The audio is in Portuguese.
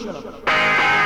Krishna.